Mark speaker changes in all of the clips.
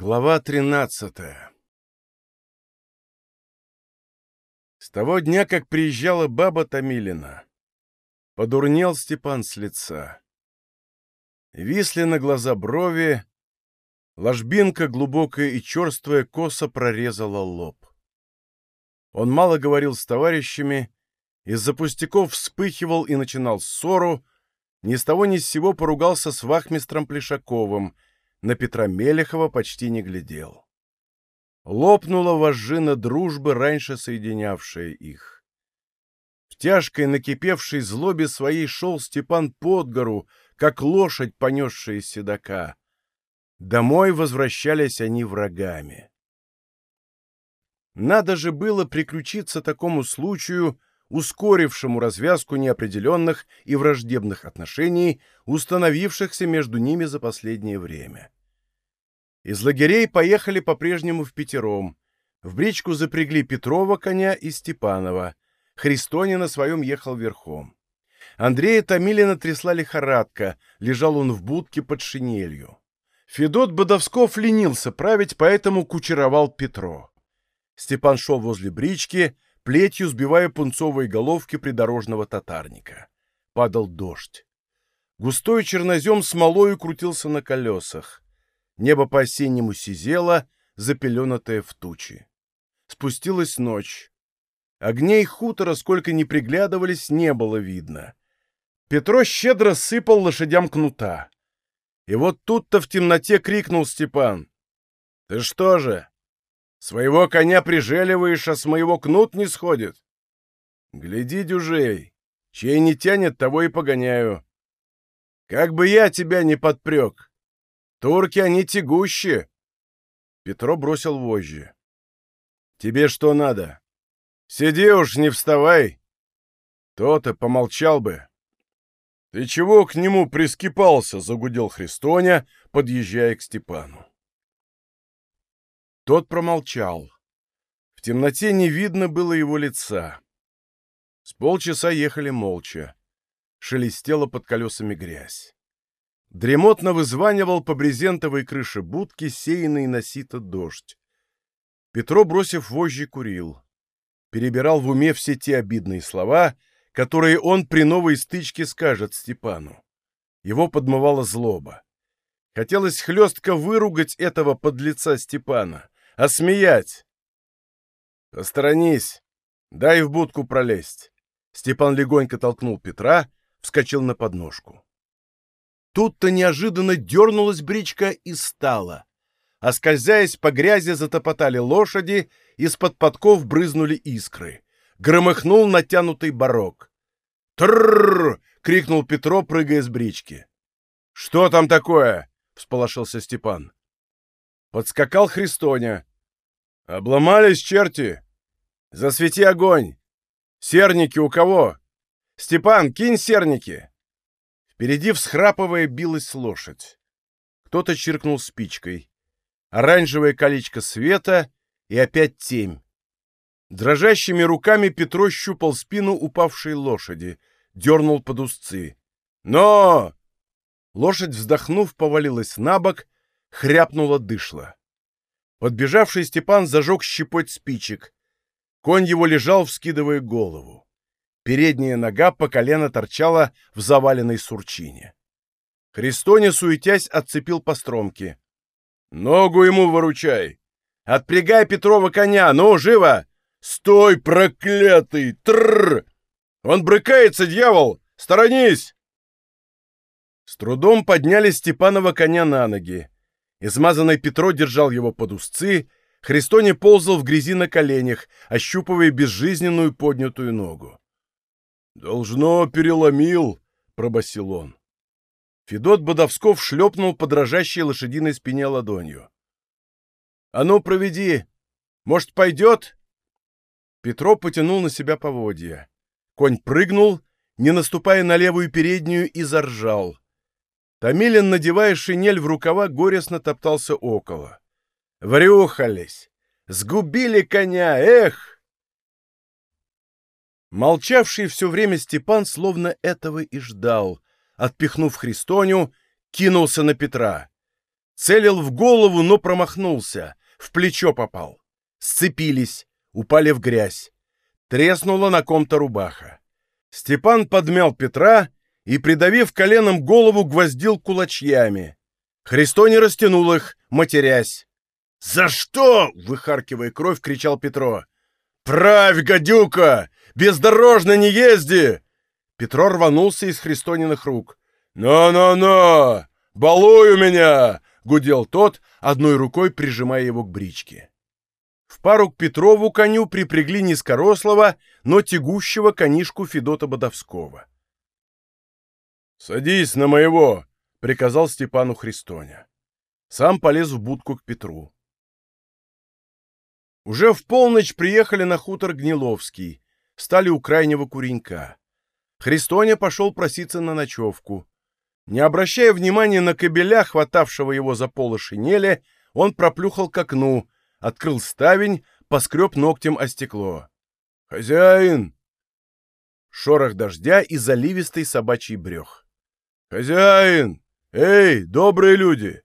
Speaker 1: Глава тринадцатая С того дня, как приезжала баба Томилина, подурнел Степан с лица. Висли на глаза брови, ложбинка глубокая и черствая косо прорезала лоб. Он мало говорил с товарищами, из-за пустяков вспыхивал и начинал ссору, ни с того ни с сего поругался с вахмистром Плешаковым — на Петра Мелехова почти не глядел. Лопнула вожжина дружбы, раньше соединявшая их. В тяжкой накипевшей злобе своей шел Степан под гору, как лошадь, понесшая седока. Домой возвращались они врагами. Надо же было приключиться такому случаю, ускорившему развязку неопределенных и враждебных отношений, установившихся между ними за последнее время. Из лагерей поехали по-прежнему в пятером. В бричку запрягли Петрова коня и Степанова. Христонин на своем ехал верхом. Андрея Томилина трясла лихорадка, лежал он в будке под шинелью. Федот Бодовсков ленился править, поэтому кучеровал Петро. Степан шел возле брички, плетью сбивая пунцовые головки придорожного татарника. Падал дождь. Густой чернозем смолою крутился на колесах. Небо по-осеннему сизело, запеленатое в тучи. Спустилась ночь. Огней хутора, сколько ни приглядывались, не было видно. Петро щедро сыпал лошадям кнута. И вот тут-то в темноте крикнул Степан. — Ты что же, Своего коня прижеливаешь, а с моего кнут не сходит. Гляди, дюжей, чей не тянет, того и погоняю. Как бы я тебя не подпрек. Турки они тягущие. Петро бросил вожжи. Тебе что надо? Сиди уж, не вставай. То-то помолчал бы. Ты чего к нему прискипался? Загудел Христоня, подъезжая к Степану. Тот промолчал. В темноте не видно было его лица. С полчаса ехали молча. Шелестела под колесами грязь. Дремотно вызванивал по брезентовой крыше будки сеянный на сито дождь. Петро, бросив вожжи, курил. Перебирал в уме все те обидные слова, которые он при новой стычке скажет Степану. Его подмывала злоба. Хотелось хлестко выругать этого подлеца Степана, Осмеять!» «Посторонись! Дай в будку пролезть!» Степан легонько толкнул Петра, вскочил на подножку. Тут-то неожиданно дернулась бричка и стала. А скользясь по грязи, затопотали лошади, из-под подков брызнули искры. Громыхнул натянутый барок. «Тррррр!» — крикнул Петро, прыгая с брички. «Что там такое?» — всполошился Степан. Подскакал Христоня. «Обломались черти! Засвети огонь! Серники у кого? Степан, кинь серники!» Впереди, всхрапывая, билась лошадь. Кто-то чиркнул спичкой. Оранжевое колечко света и опять темь. Дрожащими руками Петро щупал спину упавшей лошади, дернул под узцы. «Но!» Лошадь, вздохнув, повалилась на бок, хряпнула дышло. Подбежавший Степан зажег щепоть спичек. Конь его лежал, вскидывая голову. Передняя нога по колено торчала в заваленной сурчине. Христоня, суетясь, отцепил по стромке. «Ногу ему выручай! Отпрягай Петрова коня! Ну, живо! Стой, проклятый! Тррр! Он брыкается, дьявол! Сторонись!» С трудом подняли Степанова коня на ноги. Измазанный Петро держал его под узцы, Христоне ползал в грязи на коленях, ощупывая безжизненную поднятую ногу. «Должно, переломил», — пробасил он. Федот Бодовсков шлепнул по дрожащей лошадиной спине ладонью. «А ну, проведи! Может, пойдет?» Петро потянул на себя поводья. Конь прыгнул, не наступая на левую переднюю, и заржал. Томилин, надевая шинель в рукава, горестно топтался около. «Врюхались! Сгубили коня! Эх!» Молчавший все время Степан словно этого и ждал. Отпихнув Христоню, кинулся на Петра. Целил в голову, но промахнулся. В плечо попал. Сцепились, упали в грязь. Треснула на ком-то рубаха. Степан подмял Петра и, придавив коленом голову, гвоздил кулачьями. Христо не растянул их, матерясь. «За что?» — выхаркивая кровь, кричал Петро. «Правь, гадюка! Бездорожно не езди!» Петро рванулся из Христониных рук. «Но-но-но! Балуй у меня!» — гудел тот, одной рукой прижимая его к бричке. В пару к Петрову коню припрягли низкорослого, но тягущего конишку Федота Бодовского. «Садись на моего!» — приказал Степану Христоня. Сам полез в будку к Петру. Уже в полночь приехали на хутор Гниловский, стали у крайнего куренька. Христоня пошел проситься на ночевку. Не обращая внимания на кобеля, хватавшего его за полы шинели, он проплюхал к окну, открыл ставень, поскреб ногтем о стекло. «Хозяин!» Шорох дождя и заливистый собачий брех. «Хозяин! Эй, добрые люди!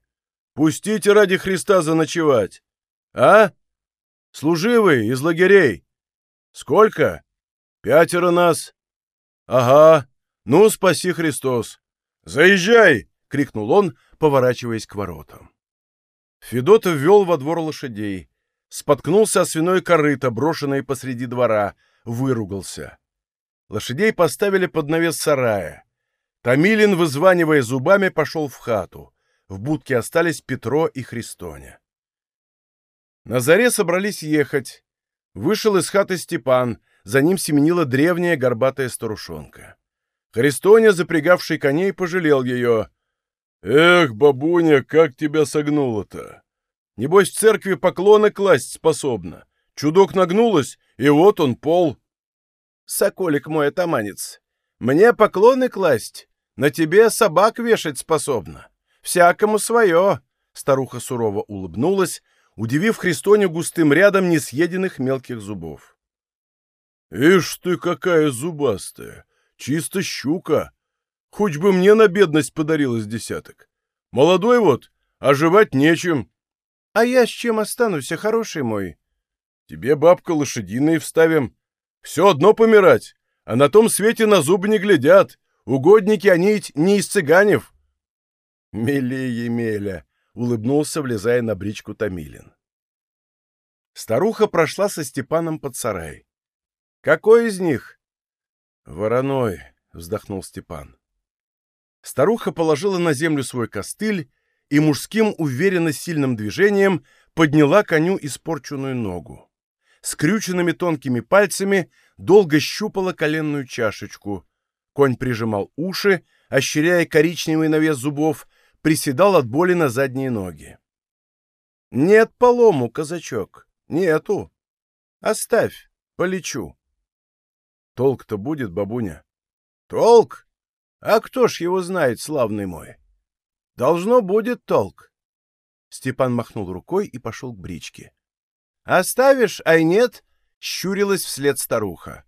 Speaker 1: Пустите ради Христа заночевать! А?» Служивые из лагерей. Сколько? Пятеро нас. Ага. Ну, спаси Христос. Заезжай! крикнул он, поворачиваясь к воротам. Федот ввел во двор лошадей. Споткнулся о свиной корыто, брошенное посреди двора, выругался. Лошадей поставили под навес сарая. Томилин, вызванивая зубами, пошел в хату. В будке остались Петро и Христоня. На заре собрались ехать. Вышел из хаты Степан, за ним семенила древняя горбатая старушонка. Христоня, запрягавший коней, пожалел ее. «Эх, бабуня, как тебя согнуло-то! Небось, в церкви поклоны класть способна. Чудок нагнулась, и вот он пол». «Соколик мой атаманец, мне поклоны класть, на тебе собак вешать способна. Всякому свое!» Старуха сурово улыбнулась, удивив Христоню густым рядом несъеденных мелких зубов. «Ишь ты, какая зубастая! Чисто щука! Хоть бы мне на бедность подарилось десяток. Молодой вот, а жевать нечем. А я с чем останусь, хороший мой? Тебе, бабка, лошадиные вставим. Все одно помирать, а на том свете на зубы не глядят. Угодники они ведь не из цыганев. Милее Емеля, — улыбнулся, влезая на бричку Томилин. Старуха прошла со Степаном под сарай. «Какой из них?» «Вороной», — вздохнул Степан. Старуха положила на землю свой костыль и мужским уверенно сильным движением подняла коню испорченную ногу. Скрюченными тонкими пальцами долго щупала коленную чашечку. Конь прижимал уши, ощеряя коричневый навес зубов, приседал от боли на задние ноги. «Нет полому, казачок, нету. Оставь, полечу». «Толк-то будет, бабуня?» «Толк? А кто ж его знает, славный мой? Должно будет толк». Степан махнул рукой и пошел к бричке. «Оставишь, ай нет?» — щурилась вслед старуха.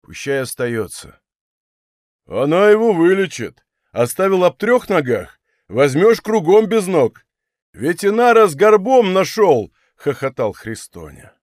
Speaker 1: «Пущай остается». «Она его вылечит. Оставил об трех ногах, Возьмешь кругом без ног. Ведь Инара с горбом нашел, — хохотал Христоня.